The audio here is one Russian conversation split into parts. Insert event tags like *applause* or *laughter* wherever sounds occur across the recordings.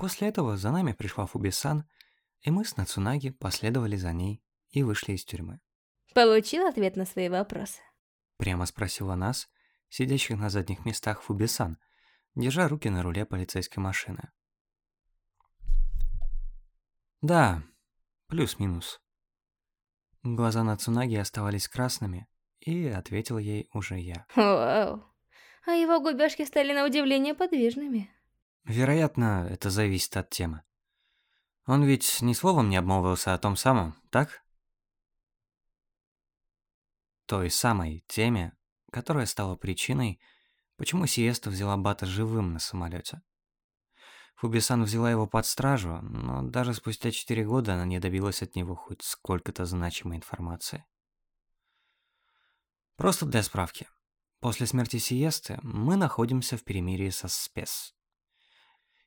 После этого за нами пришла Фубисан, и мы с Нацунаги последовали за ней и вышли из тюрьмы. Получил ответ на свои вопросы? Прямо спросила нас, сидящих на задних местах Фубисан, держа руки на руле полицейской машины. Да, плюс-минус. Глаза Нацунаги оставались красными, и ответил ей уже я. Вау. А его губёшки стали на удивление подвижными. Вероятно, это зависит от темы. Он ведь ни словом не обмолвился о том самом, так? Той самой теме, которая стала причиной, почему Сиеста взяла Бата живым на самолете. Фубисан взяла его под стражу, но даже спустя четыре года она не добилась от него хоть сколько-то значимой информации. Просто для справки. После смерти Сиесты мы находимся в перемирии со Спес.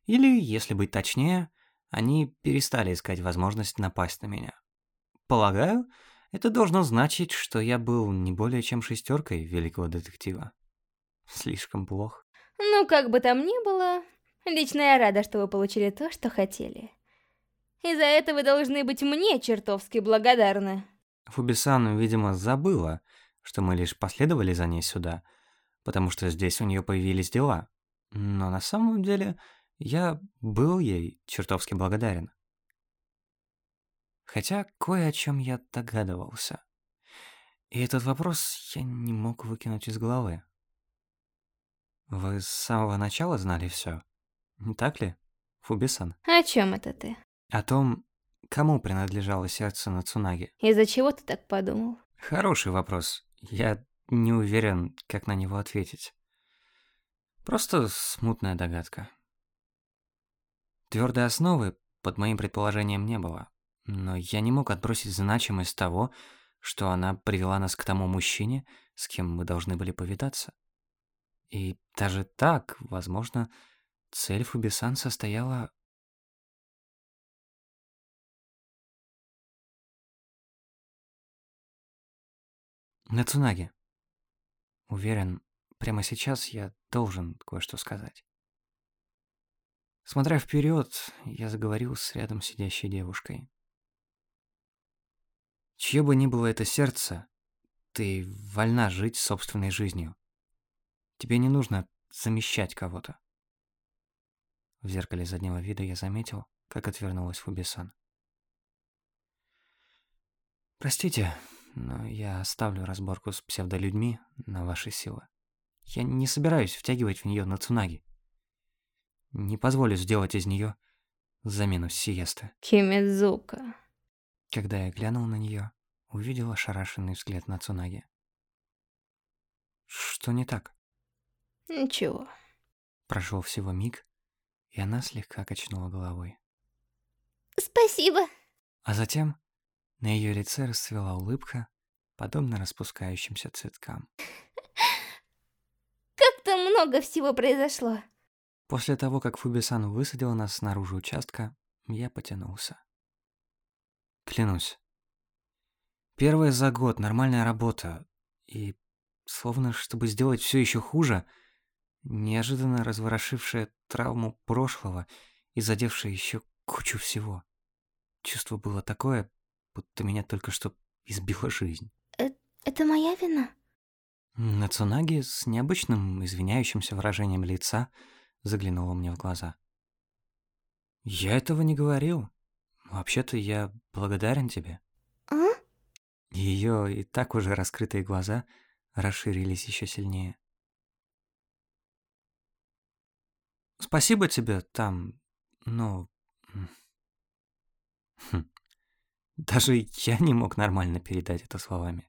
Или, если быть точнее, они перестали искать возможность напасть на меня. Полагаю, это должно значить, что я был не более чем шестеркой великого детектива. Слишком плохо. Ну, как бы там ни было, лично я рада, что вы получили то, что хотели. И за это вы должны быть мне чертовски благодарны. Фубисан, видимо, забыла, что мы лишь последовали за ней сюда, потому что здесь у нее появились дела. Но на самом деле я был ей чертовски благодарен. Хотя кое о чем я догадывался. И этот вопрос я не мог выкинуть из головы. Вы с самого начала знали все, не так ли, Фубисан? О чем это ты? О том, кому принадлежало сердце Нацунаги. Из-за чего ты так подумал? Хороший вопрос. Я не уверен, как на него ответить. Просто смутная догадка. Твердой основы под моим предположением не было, но я не мог отбросить значимость того, что она привела нас к тому мужчине, с кем мы должны были повидаться. И даже так, возможно, цель Фубисан состояла Нацунаги. Уверен, прямо сейчас я должен кое-что сказать. Смотря вперед, я заговорил с рядом сидящей девушкой. Чье бы ни было это сердце, ты вольна жить собственной жизнью. Тебе не нужно замещать кого-то. В зеркале заднего вида я заметил, как отвернулась Фубисан. Простите, но я оставлю разборку с псевдолюдьми на ваши силы. Я не собираюсь втягивать в нее Нацунаги. Не позволю сделать из нее замену Сиесты. Кимидзука. Когда я глянул на нее, увидел ошарашенный взгляд Нацунаги. Что не так? Ничего. Прошел всего миг, и она слегка качнула головой. Спасибо. А затем на ее лице расцвела улыбка, подобно распускающимся цветкам. *laughs* Как-то много всего произошло. После того, как Фубисан высадила нас снаружи участка, я потянулся. Клянусь. Первая за год, нормальная работа. И, словно чтобы сделать все еще хуже, неожиданно разворошившая травму прошлого и задевшая еще кучу всего. Чувство было такое, будто меня только что избила жизнь. Э это моя вина? Нацунаги с необычным извиняющимся выражением лица заглянула мне в глаза. «Я этого не говорил. Вообще-то я благодарен тебе». «А?» Ее и так уже раскрытые глаза расширились еще сильнее. «Спасибо тебе там, ну...» хм. Даже я не мог нормально передать это словами.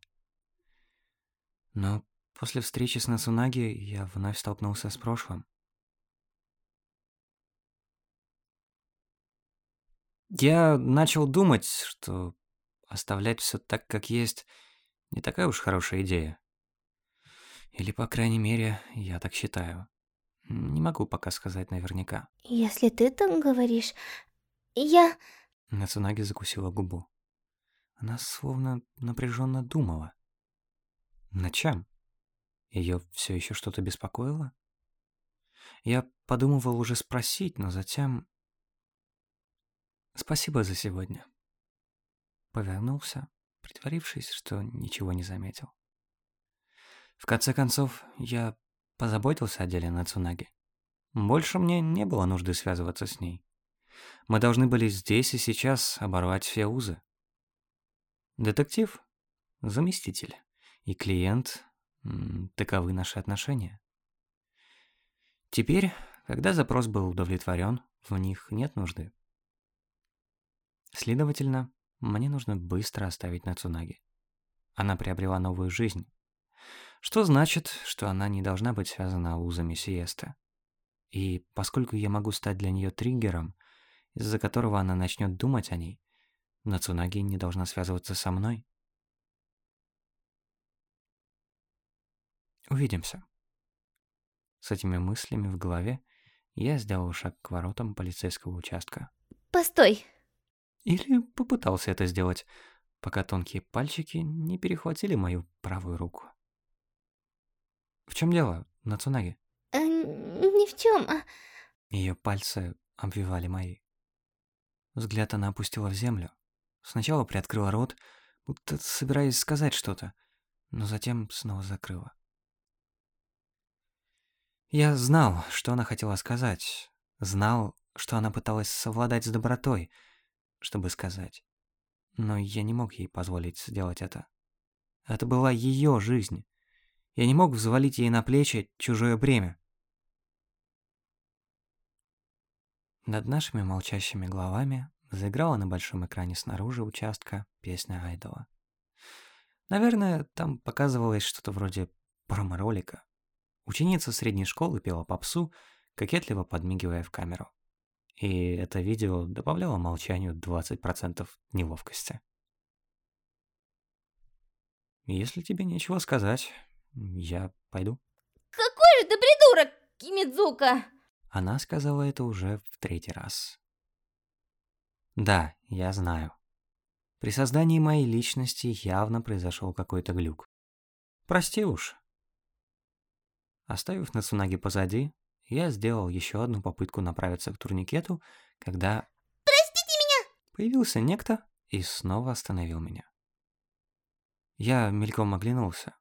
Но после встречи с Насунаги я вновь столкнулся с прошлым. Я начал думать, что оставлять все так, как есть, не такая уж хорошая идея. Или, по крайней мере, я так считаю. Не могу пока сказать наверняка. Если ты так говоришь, я... Нацунаги закусила губу. Она словно напряженно думала. На чем? Ее все еще что-то беспокоило? Я подумывал уже спросить, но затем Спасибо за сегодня. Повернулся, притворившись, что ничего не заметил. В конце концов, я позаботился о деле Нацунаги. Больше мне не было нужды связываться с ней. Мы должны были здесь и сейчас оборвать все узы. Детектив — заместитель, и клиент — таковы наши отношения. Теперь, когда запрос был удовлетворен, в них нет нужды. Следовательно, мне нужно быстро оставить Нацунаги. Она приобрела новую жизнь. Что значит, что она не должна быть связана узами сиеста. И поскольку я могу стать для нее триггером, из-за которого она начнет думать о ней, Нацунаги не должна связываться со мной. Увидимся. С этими мыслями в голове я сделал шаг к воротам полицейского участка. Постой. Или попытался это сделать, пока тонкие пальчики не перехватили мою правую руку. В чем дело, Нацунаги? Э, ни в чем. А... Ее пальцы обвивали мои. Взгляд она опустила в землю. Сначала приоткрыла рот, будто собираясь сказать что-то, но затем снова закрыла. Я знал, что она хотела сказать. Знал, что она пыталась совладать с добротой, чтобы сказать. Но я не мог ей позволить сделать это. Это была ее жизнь. Я не мог взвалить ей на плечи чужое бремя. Над нашими молчащими головами заиграла на большом экране снаружи участка песня Айдола. Наверное, там показывалось что-то вроде промо-ролика. Ученица средней школы пела попсу, кокетливо подмигивая в камеру. И это видео добавляло молчанию 20% неловкости. Если тебе нечего сказать, я пойду. Какой же ты придурок, Кимидзука! Она сказала это уже в третий раз. Да, я знаю. При создании моей личности явно произошел какой-то глюк. Прости уж. Оставив Нацунаги позади, я сделал еще одну попытку направиться к турникету, когда... «Простите меня!» Появился некто и снова остановил меня. Я мельком оглянулся.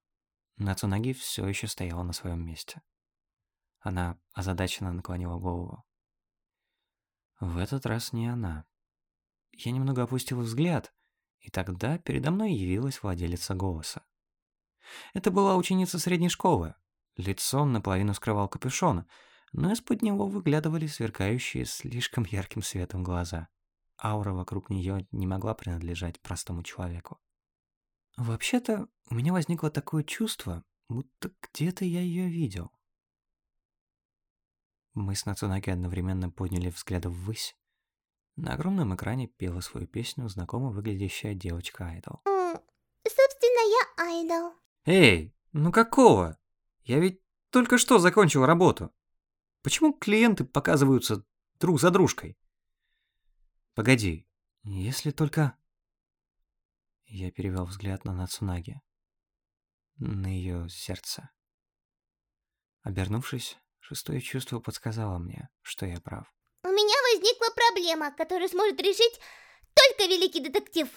Нацунаги все еще стояла на своем месте. Она озадаченно наклонила голову. В этот раз не она. Я немного опустил взгляд, и тогда передо мной явилась владелица голоса. Это была ученица средней школы. Лицо наполовину скрывал капюшон, но из-под него выглядывали сверкающие слишком ярким светом глаза. Аура вокруг нее не могла принадлежать простому человеку. Вообще-то, у меня возникло такое чувство, будто где-то я ее видел. Мы с Нацунаки одновременно подняли взгляды ввысь. На огромном экране пела свою песню знакомо выглядящая девочка-айдол. Собственно, я айдол. Эй, ну какого? Я ведь только что закончил работу. Почему клиенты показываются друг за дружкой? Погоди, если только... Я перевел взгляд на Нацунаги. На ее сердце. Обернувшись, шестое чувство подсказало мне, что я прав. У меня возникла проблема, которую сможет решить только великий детектив.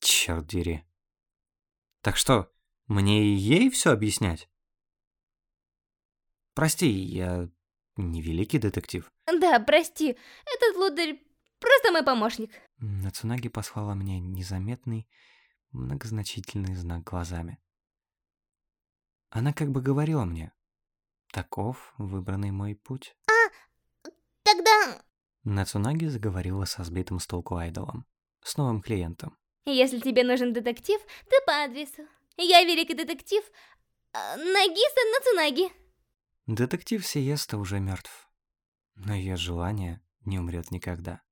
Черт дери. Так что, мне и ей все объяснять? Прости, я не великий детектив. Да, прости. Этот лударь просто мой помощник. Нацунаги послала мне незаметный, многозначительный знак глазами. Она как бы говорила мне, таков выбранный мой путь. А, тогда... Нацунаги заговорила со сбитым с толку айдолом, с новым клиентом. Если тебе нужен детектив, ты по адресу. Я великий детектив а, Нагиса Нацунаги. Детектив Сиеста уже мертв, но ее желание не умрет никогда.